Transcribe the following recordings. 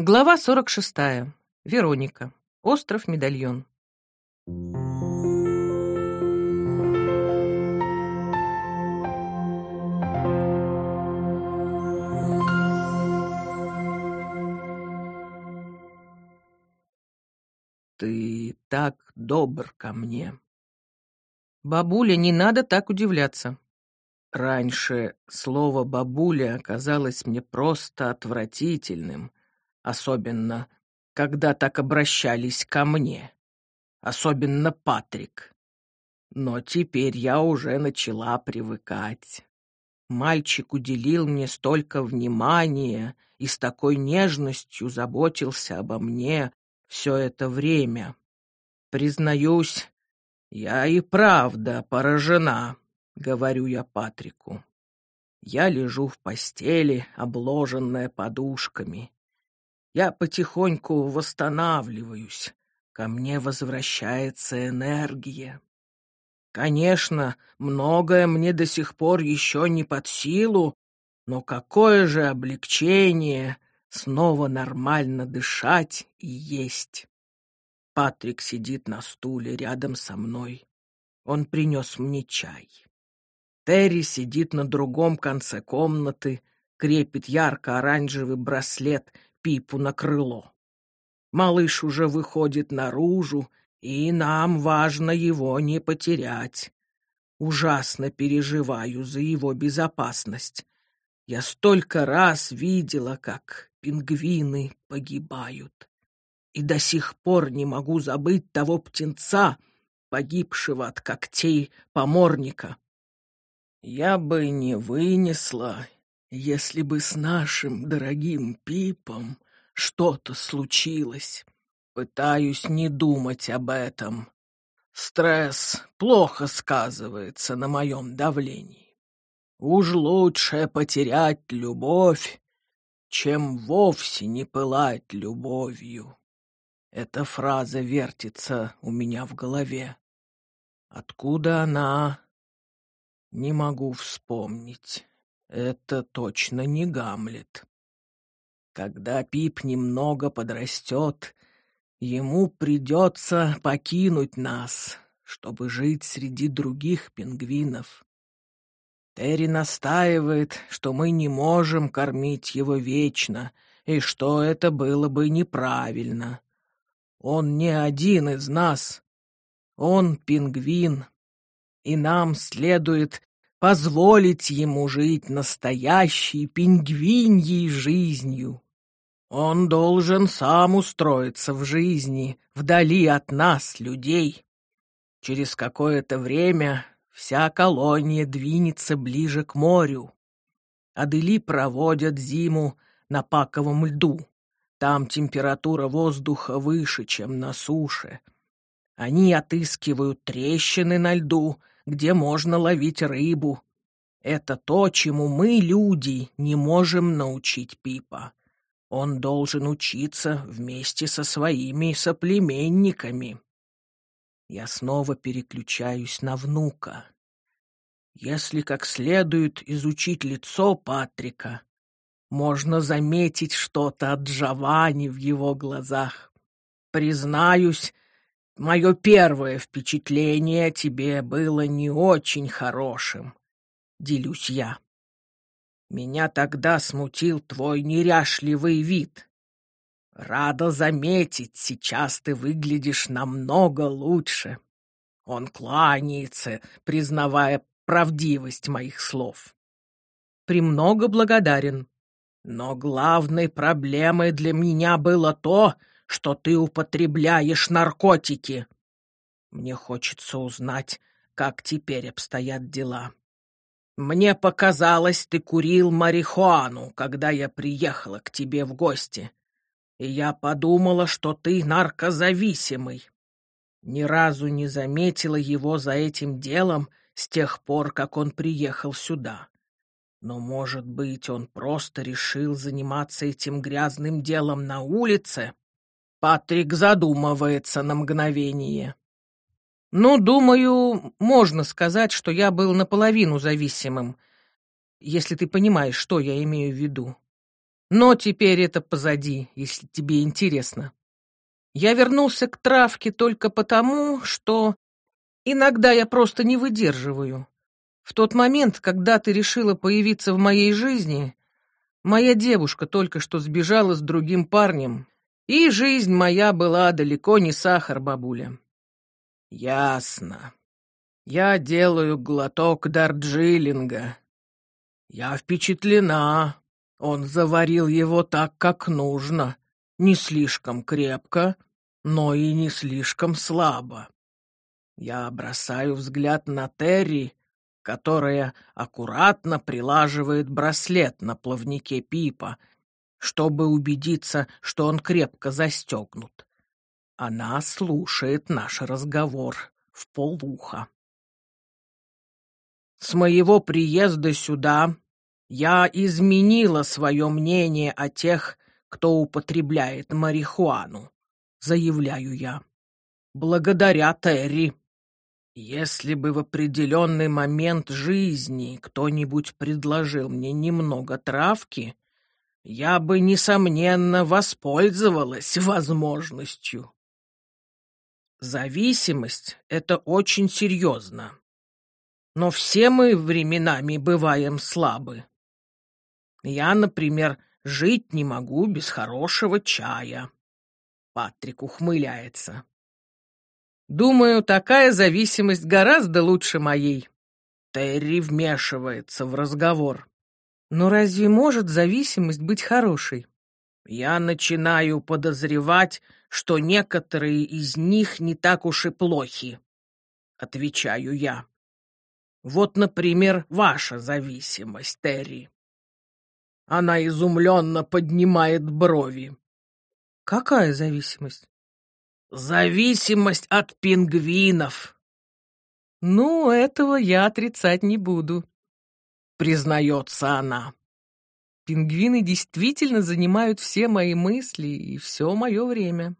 Глава 46. Вероника. Остров Медальон. Ты так добр ко мне. Бабуля, не надо так удивляться. Раньше слово «бабуля» оказалось мне просто отвратительным, особенно когда так обращались ко мне, особенно Патрик. Но теперь я уже начала привыкать. Мальчик уделил мне столько внимания и с такой нежностью заботился обо мне все это время. Признаюсь, я и правда поражена, говорю я Патрику. Я лежу в постели, обложенная подушками. Я потихоньку восстанавливаюсь. Ко мне возвращается энергия. Конечно, многое мне до сих пор еще не под силу, но какое же облегчение снова нормально дышать и есть. Патрик сидит на стуле рядом со мной. Он принес мне чай. Терри сидит на другом конце комнаты, крепит ярко-оранжевый браслет Пипу на крыло. Малыш уже выходит наружу, и нам важно его не потерять. Ужасно переживаю за его безопасность. Я столько раз видела, как пингвины погибают. И до сих пор не могу забыть того птенца, погибшего от когтей поморника. Я бы не вынесла, если бы с нашим дорогим Пипом что-то случилось. Пытаюсь не думать об этом. Стресс плохо сказывается на моем давлении. Уж лучше потерять любовь, чем вовсе не пылать любовью. Эта фраза вертится у меня в голове. Откуда она? Не могу вспомнить. Это точно не Гамлет. Когда Пип немного подрастет, ему придется покинуть нас, чтобы жить среди других пингвинов. Терри настаивает, что мы не можем кормить его вечно, и что это было бы неправильно. Он не один из нас. Он пингвин, и нам следует позволить ему жить настоящей пингвиньей жизнью. Он должен сам устроиться в жизни, вдали от нас, людей. Через какое-то время вся колония двинется ближе к морю. Адели проводят зиму на паковом льду. Там температура воздуха выше, чем на суше. Они отыскивают трещины на льду, где можно ловить рыбу. Это то, чему мы, люди, не можем научить Пипа. Он должен учиться вместе со своими соплеменниками. Я снова переключаюсь на внука. Если как следует изучить лицо Патрика, можно заметить что-то от Джованни в его глазах. Признаюсь, Мое первое впечатление о тебе было не очень хорошим, делюсь я. Меня тогда смутил твой неряшливый вид. Рада заметить, сейчас ты выглядишь намного лучше. Он кланяется, признавая правдивость моих слов. Премного благодарен. Но главной проблемой для меня было то, что ты употребляешь наркотики. Мне хочется узнать, как теперь обстоят дела. Мне показалось, ты курил марихуану, когда я приехала к тебе в гости, и я подумала, что ты наркозависимый. Ни разу не заметила его за этим делом с тех пор, как он приехал сюда. Но, может быть, он просто решил заниматься этим грязным делом на улице? Патрик задумывается на мгновение. Ну, думаю, можно сказать, что я был наполовину зависимым, если ты понимаешь, что я имею в виду. Но теперь это позади, если тебе интересно. Я вернулся к травке только потому, что иногда я просто не выдерживаю. В тот момент, когда ты решила появиться в моей жизни, моя девушка только что сбежала с другим парнем, и жизнь моя была далеко не сахар, бабуля. Ясно. Я делаю глоток дарджилинга. Я впечатлена. Он заварил его так, как нужно. Не слишком крепко, но и не слишком слабо. Я бросаю взгляд на Терри, которая аккуратно прилаживает браслет на плавнике Пипа, чтобы убедиться, что он крепко застегнут. Она слушает наш разговор в полуха. С моего приезда сюда я изменила свое мнение о тех, кто употребляет марихуану, заявляю я. Благодаря Терри. Если бы в определенный момент жизни кто-нибудь предложил мне немного травки, я бы, несомненно, воспользовалась возможностью. Зависимость — это очень серьезно. Но все мы временами бываем слабы. Я, например, жить не могу без хорошего чая. Патрик ухмыляется. Думаю, такая зависимость гораздо лучше моей. Терри вмешивается в разговор. Но разве может зависимость быть хорошей? Я начинаю подозревать, что некоторые из них не так уж и плохи. Отвечаю я. Вот, например, ваша зависимость, Терри. Она изумленно поднимает брови. Какая зависимость? Зависимость от пингвинов. Ну, этого я отрицать не буду, признается она. Пингвины действительно занимают все мои мысли и все мое время.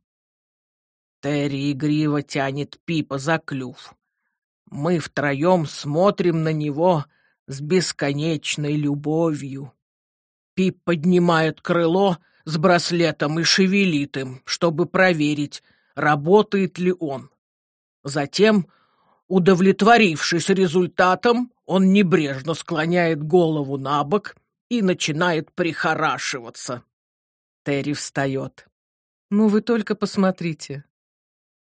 Терри игриво тянет Пипа за клюв. Мы втроем смотрим на него с бесконечной любовью. Пип поднимает крыло с браслетом и шевелит им, чтобы проверить, работает ли он. Затем, удовлетворившись результатом, он небрежно склоняет голову на бок — и начинает прихорашиваться. Терри встает. «Ну вы только посмотрите.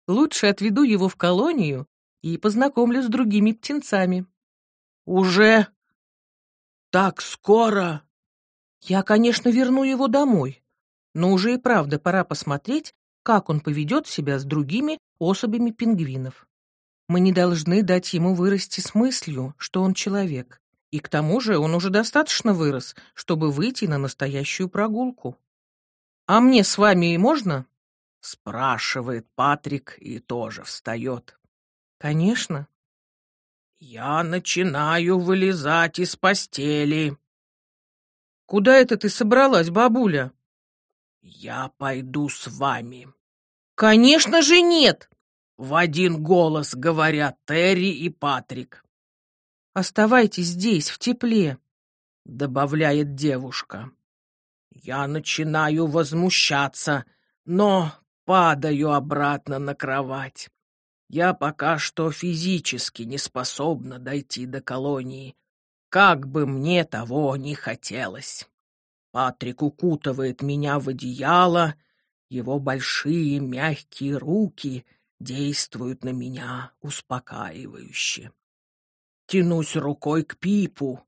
Лучше отведу его в колонию и познакомлю с другими птенцами». «Уже? Так скоро?» «Я, конечно, верну его домой, но уже и правда пора посмотреть, как он поведет себя с другими особями пингвинов. Мы не должны дать ему вырасти с мыслью, что он человек. И к тому же он уже достаточно вырос, чтобы выйти на настоящую прогулку. «А мне с вами и можно?» — спрашивает Патрик и тоже встает. «Конечно». «Я начинаю вылезать из постели». «Куда это ты собралась, бабуля?» «Я пойду с вами». «Конечно же нет!» — в один голос говорят Терри и Патрик. Оставайтесь здесь, в тепле», — добавляет девушка. Я начинаю возмущаться, но падаю обратно на кровать. Я пока что физически не способна дойти до колонии, как бы мне того не хотелось. Патрик укутывает меня в одеяло, его большие мягкие руки действуют на меня успокаивающе. Тянусь рукой к Пипу.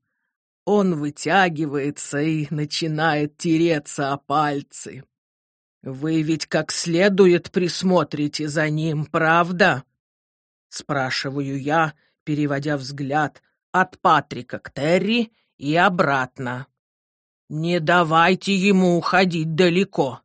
Он вытягивается и начинает тереться о пальцы. Вы ведь как следует присмотрите за ним, правда? Спрашиваю я, переводя взгляд от Патрика к Терри и обратно. Не давайте ему уходить далеко.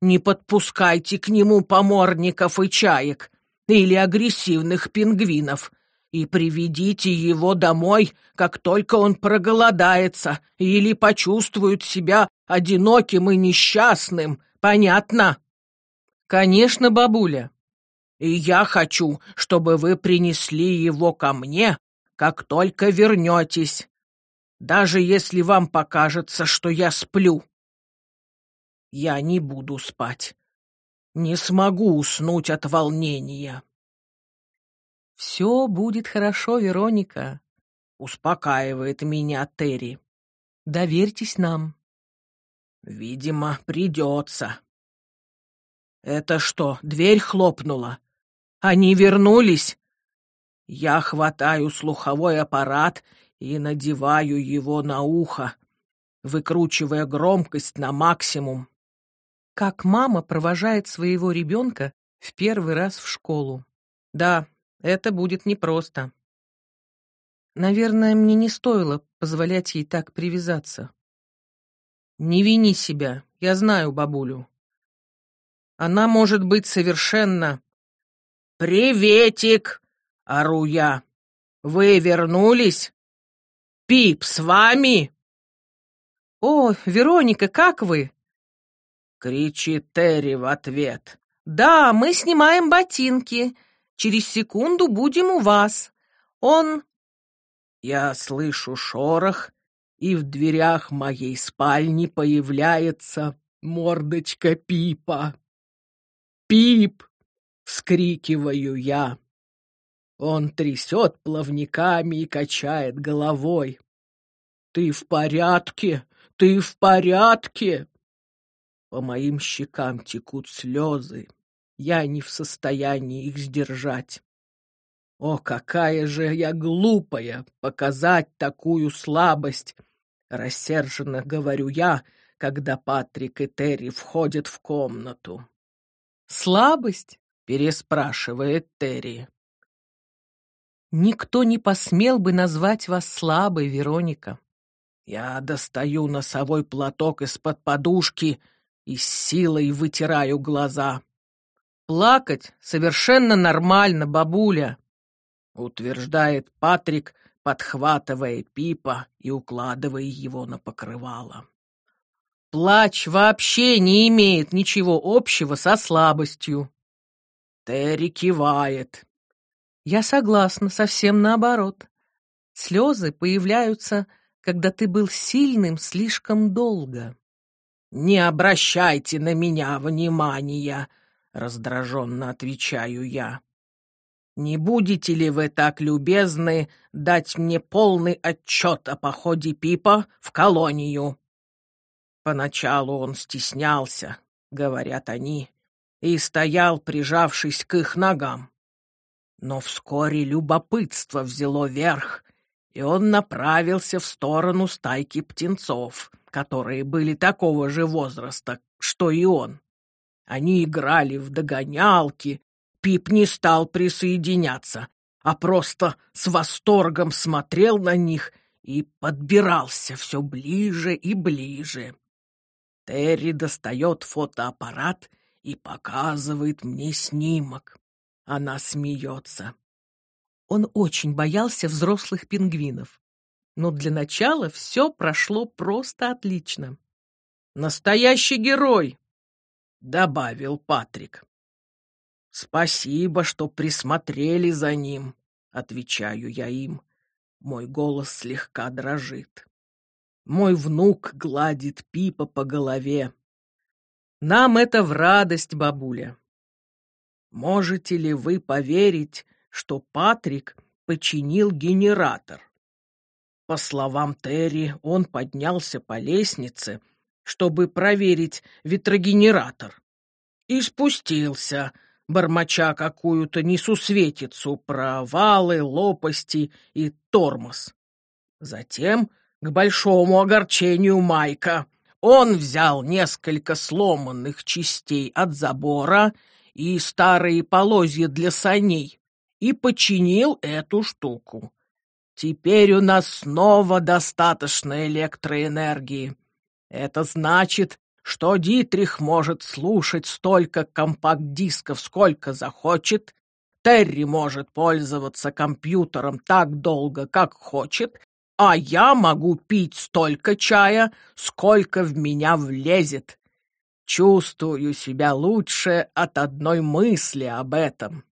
Не подпускайте к нему поморников и чаек или агрессивных пингвинов и приведите его домой, как только он проголодается или почувствует себя одиноким и несчастным. Понятно? Конечно, бабуля. И я хочу, чтобы вы принесли его ко мне, как только вернетесь, даже если вам покажется, что я сплю. Я не буду спать. Не смогу уснуть от волнения. Все будет хорошо, Вероника, успокаивает меня Терри. Доверьтесь нам. Видимо, придется. Это что, дверь хлопнула? Они вернулись? Я хватаю слуховой аппарат и надеваю его на ухо, выкручивая громкость на максимум. Как мама провожает своего ребенка в первый раз в школу. Да, это будет непросто. Наверное, мне не стоило позволять ей так привязаться. Не вини себя, я знаю бабулю. Она может быть совершенно... «Приветик!» — ору я. «Вы вернулись? Пип с вами?» «О, Вероника, как вы?» — кричит Терри в ответ. «Да, мы снимаем ботинки. Через секунду будем у вас. Он...» Я слышу шорох, и в дверях моей спальни появляется мордочка Пипа. «Пип!» — вскрикиваю я. Он трясет плавниками и качает головой. «Ты в порядке? Ты в порядке?» По моим щекам текут слезы. Я не в состоянии их сдержать. О, какая же я глупая показать такую слабость! Рассерженно говорю я, когда Патрик и Терри входят в комнату. «Слабость?» — переспрашивает Терри. «Никто не посмел бы назвать вас слабой, Вероника». Я достаю носовой платок из-под подушки и силой вытираю глаза. «Плакать совершенно нормально, бабуля», — утверждает Патрик, подхватывая Пипа и укладывая его на покрывало. Плач вообще не имеет ничего общего со слабостью. Терри кивает. Я согласна, совсем наоборот. Слезы появляются, когда ты был сильным слишком долго. «Не обращайте на меня внимания», — раздраженно отвечаю я. «Не будете ли вы так любезны дать мне полный отчет о походе Пипа в колонию?» Поначалу он стеснялся, говорят они, и стоял, прижавшись к их ногам. Но вскоре любопытство взяло верх, и он направился в сторону стайки птенцов, которые были такого же возраста, что и он. Они играли в догонялки, Пип не стал присоединяться, а просто с восторгом смотрел на них и подбирался все ближе и ближе. Терри достает фотоаппарат и показывает мне снимок. Она смеется. Он очень боялся взрослых пингвинов. Но для начала все прошло просто отлично. «Настоящий герой!» — добавил Патрик. «Спасибо, что присмотрели за ним», — отвечаю я им. Мой голос слегка дрожит. Мой внук гладит Пипа по голове. Нам это в радость, бабуля. Можете ли вы поверить, что Патрик починил генератор? По словам Терри, он поднялся по лестнице, чтобы проверить ветрогенератор. И спустился, бормоча какую-то несусветицу про валы, лопасти и тормоз. Затем к большому огорчению Майка, он взял несколько сломанных частей от забора и старые полозья для саней и починил эту штуку. Теперь у нас снова достаточно электроэнергии. Это значит, что Дитрих может слушать столько компакт-дисков, сколько захочет, Терри может пользоваться компьютером так долго, как хочет, а я могу пить столько чая, сколько в меня влезет. Чувствую себя лучше от одной мысли об этом.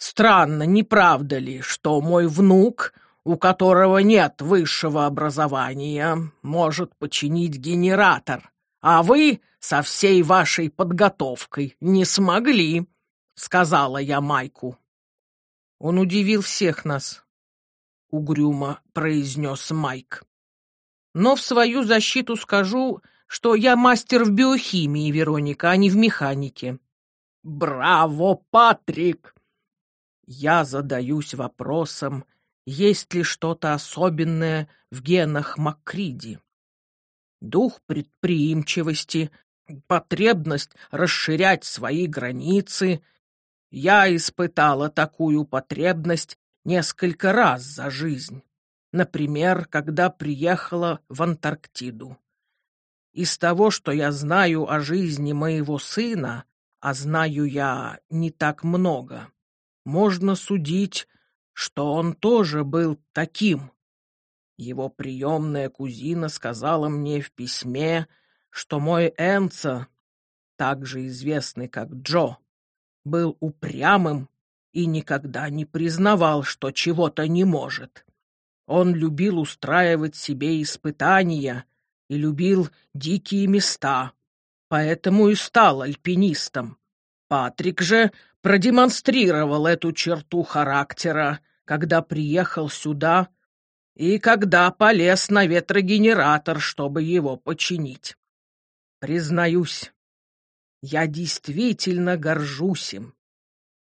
Странно, не правда ли, что мой внук, у которого нет высшего образования, может починить генератор, а вы со всей вашей подготовкой не смогли», — сказала я Майку. Он удивил всех нас, — угрюмо произнес Майк. Но в свою защиту скажу, что я мастер в биохимии, Вероника, а не в механике. Браво, Патрик! Я задаюсь вопросом, есть ли что-то особенное в генах Макриди. Дух предприимчивости, потребность расширять свои границы. Я испытала такую потребность несколько раз за жизнь. Например, когда приехала в Антарктиду. Из того, что я знаю о жизни моего сына, а знаю я не так много, можно судить, что он тоже был таким. Его приемная кузина сказала мне в письме, что мой Энца, также известный как Джо, был упрямым и никогда не признавал, что чего-то не может. Он любил устраивать себе испытания и любил дикие места, поэтому и стал альпинистом. Патрик же продемонстрировал эту черту характера, когда приехал сюда и когда полез на ветрогенератор, чтобы его починить. Признаюсь, я действительно горжусь им.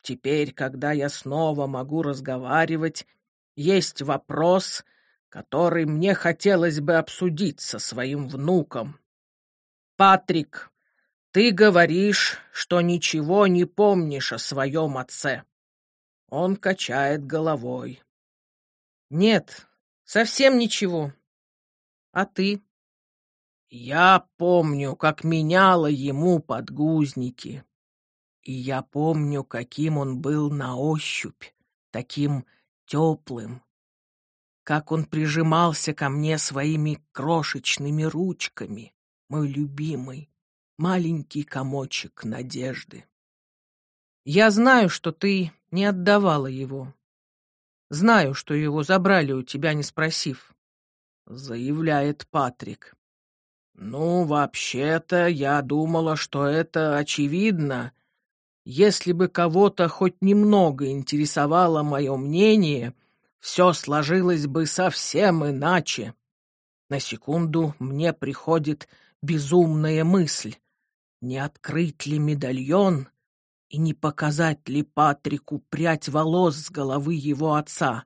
Теперь, когда я снова могу разговаривать, есть вопрос, который мне хотелось бы обсудить со своим внуком. Патрик, ты говоришь, что ничего не помнишь о своем отце. Он качает головой. Нет, совсем ничего. А ты? Я помню, как меняла ему подгузники. И я помню, каким он был на ощупь, таким теплым. Как он прижимался ко мне своими крошечными ручками, мой любимый, маленький комочек надежды. Я знаю, что ты не отдавала его. Знаю, что его забрали у тебя, не спросив. Заявляет Патрик. Ну, вообще-то, я думала, что это очевидно. Если бы кого-то хоть немного интересовало мое мнение, все сложилось бы совсем иначе. На секунду мне приходит безумная мысль. Не открыть ли медальон и не показать ли Патрику прядь волос с головы его отца?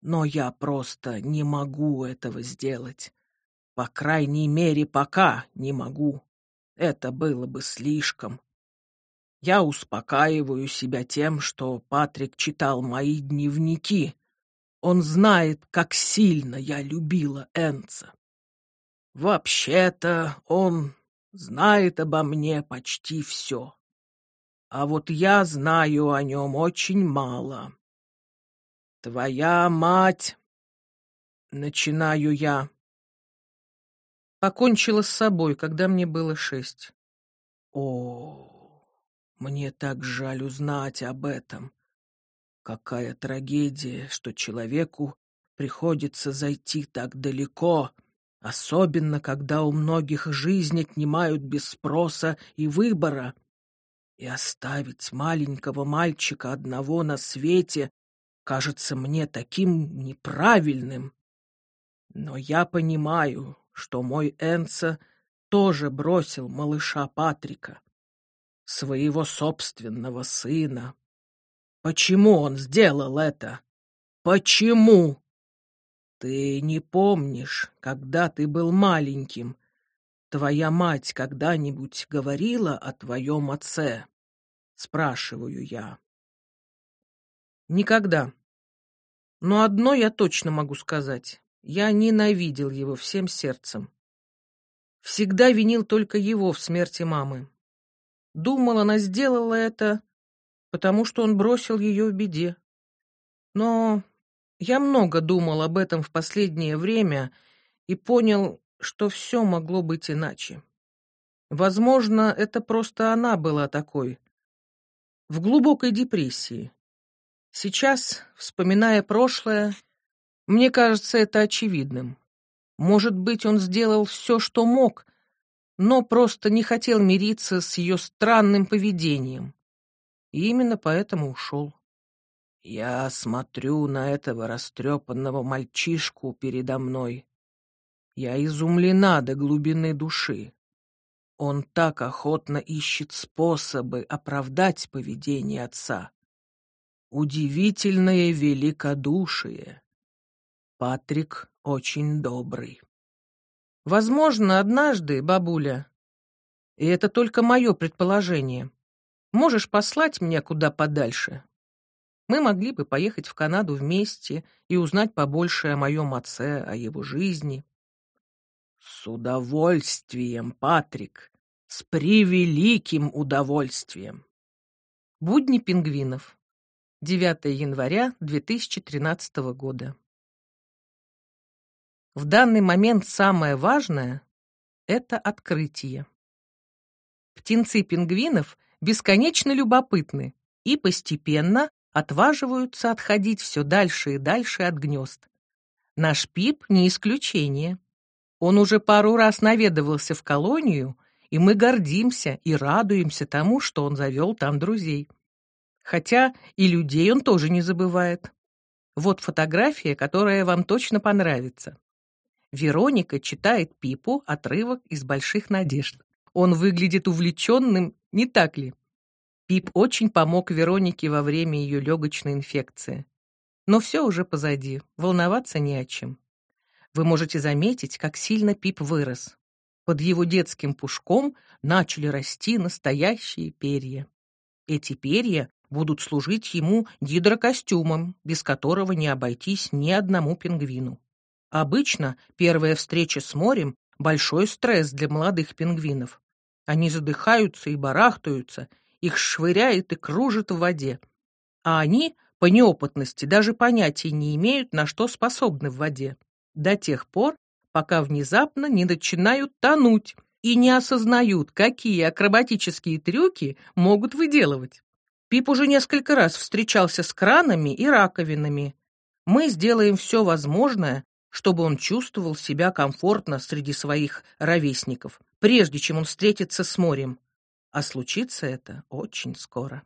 Но я просто не могу этого сделать. По крайней мере, пока не могу. Это было бы слишком. Я успокаиваю себя тем, что Патрик читал мои дневники. Он знает, как сильно я любила Энца. Вообще-то он знает обо мне почти все. А вот я знаю о нем очень мало. Твоя мать... Начинаю я. Покончила с собой, когда мне было шесть. О, мне так жаль узнать об этом. Какая трагедия, что человеку приходится зайти так далеко, особенно когда у многих жизнь отнимают без спроса и выбора. И оставить маленького мальчика одного на свете кажется мне таким неправильным. Но я понимаю, что мой Энца тоже бросил малыша Патрика, своего собственного сына. Почему он сделал это? Почему? Ты не помнишь, когда ты был маленьким, твоя мать когда-нибудь говорила о твоем отце? Спрашиваю я. Никогда. Но одно я точно могу сказать. Я ненавидел его всем сердцем. Всегда винил только его в смерти мамы. Думал, она сделала это, потому что он бросил ее в беде. Но я много думал об этом в последнее время и понял, что все могло быть иначе. Возможно, это просто она была такой, в глубокой депрессии. Сейчас, вспоминая прошлое, мне кажется это очевидным. Может быть, он сделал все, что мог, но просто не хотел мириться с ее странным поведением. И именно поэтому ушел. Я смотрю на этого растрепанного мальчишку передо мной. Я изумлена до глубины души. Он так охотно ищет способы оправдать поведение отца. Удивительное великодушие. Патрик очень добрый. Возможно, однажды, бабуля, и это только мое предположение, можешь послать меня куда подальше. Мы могли бы поехать в Канаду вместе и узнать побольше о моем отце, о его жизни. С удовольствием, Патрик, с превеликим удовольствием. Будни пингвинов. 9 января 2013 года. В данный момент самое важное — это открытие. Птенцы пингвинов бесконечно любопытны и постепенно отваживаются отходить все дальше и дальше от гнезд. Наш Пип не исключение. Он уже пару раз наведывался в колонию, и мы гордимся и радуемся тому, что он завел там друзей. Хотя и людей он тоже не забывает. Вот фотография, которая вам точно понравится. Вероника читает Пипу отрывок из «Больших надежд». Он выглядит увлеченным, не так ли? Пип очень помог Веронике во время ее легочной инфекции. Но все уже позади, волноваться не о чем. Вы можете заметить, как сильно Пип вырос. Под его детским пушком начали расти настоящие перья. Эти перья будут служить ему гидрокостюмом, без которого не обойтись ни одному пингвину. Обычно первая встреча с морем — большой стресс для молодых пингвинов. Они задыхаются и барахтаются, их швыряет и кружит в воде. А они, по неопытности, даже понятия не имеют, на что способны в воде. До тех пор, пока внезапно не начинают тонуть и не осознают, какие акробатические трюки могут выделывать. Пип уже несколько раз встречался с кранами и раковинами. Мы сделаем все возможное, чтобы он чувствовал себя комфортно среди своих ровесников, прежде чем он встретится с морем. А случится это очень скоро.